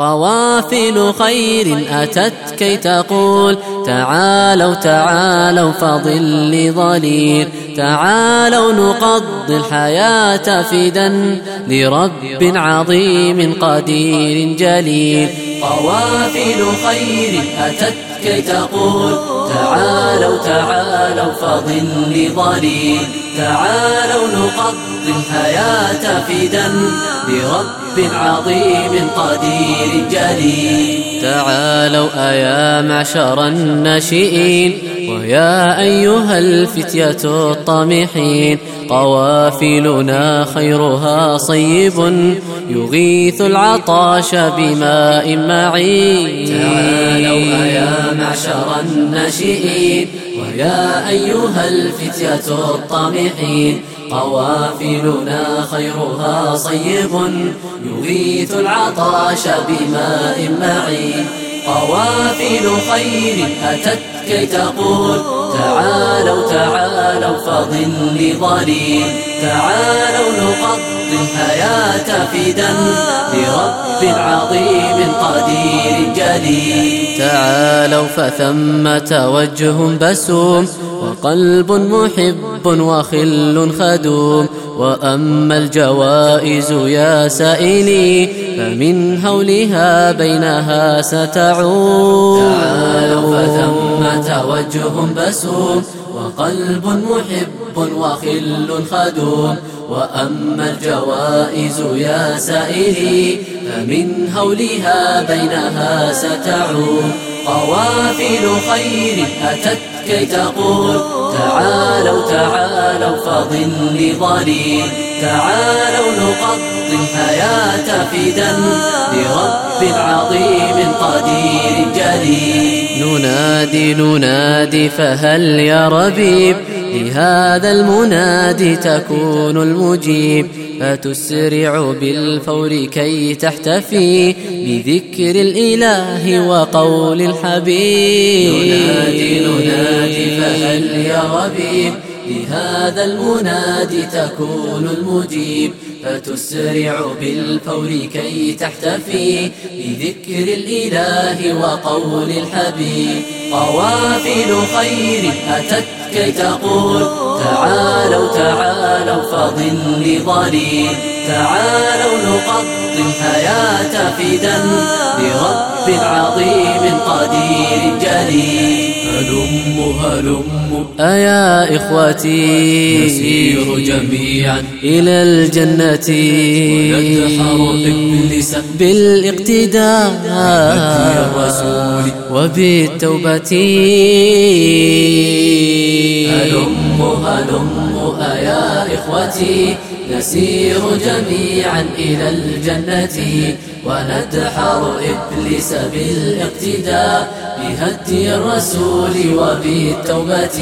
قوافل خير أتت كي تقول تعالوا تعالوا فضل ظليل تعالوا نقضي الحياة فدا لرب عظيم قدير جليل قوافل خير أتت كي تقول تعالوا تعالوا فضل ظليل تعالوا نقضي الحياة فدا لرب عظيم قدير جليل. تعالوا أيا معشر الناشئين. ويا أيها الفتية الطامحين قوافلنا خيرها صيب يغيث العطاش بماء معين. تعالوا يا معشر الناشئين ويا أيها الفتية الطامحين قوافلنا خيرها صيب يغيث العطاش بماء معين. قوافل خير أتت كي تقول تعالوا تعالوا فظل ظليل تعالوا نقضي الحياة فدا لرب عظيم قدير جليل تعالوا فثمة وجه بسوم وقلب محب وخل خدوم وأما الجوائز يا سائلي فمن هولها بينها ستعود. تعالوا فثمة وجه بسوم وقلب محب وخل خدوم. وأما الجوائز يا سائلي فمن هولها بينها ستعود. قوافل خير أتت كي تقول تعالوا تعالوا فظل ظليل تعالوا نقضي الحياة فدا لرب عظيم قدير جليل. ننادي ننادي فهل يا ربيب لهذا المنادي تكون المجيب. فتسرع بالفور كي تحتفي بذكر الإله وقول الحبيب. ننادي ننادي فهل يا ربيب؟ لهذا المنادي تكون المجيب فتسرع بالفور كي تحتفي بذكر الإله وقول الحبيب. قوافل خير أتت كي تقول تعالوا تعالوا فظل ظليل. تعالوا نقضي الحياة فدا لرب عظيم قدير جليل. هلم هلم. أيا إخوتي نسير جميعا. إلى الجنة. ندحر إبليس. بالإقتداء الرسول وبالتوبة. هلم هلم. إخوتي نسير جميعا إلى الجنة. وندحر إبليس بالاقتداء بهدي الرسول وبالتوبة.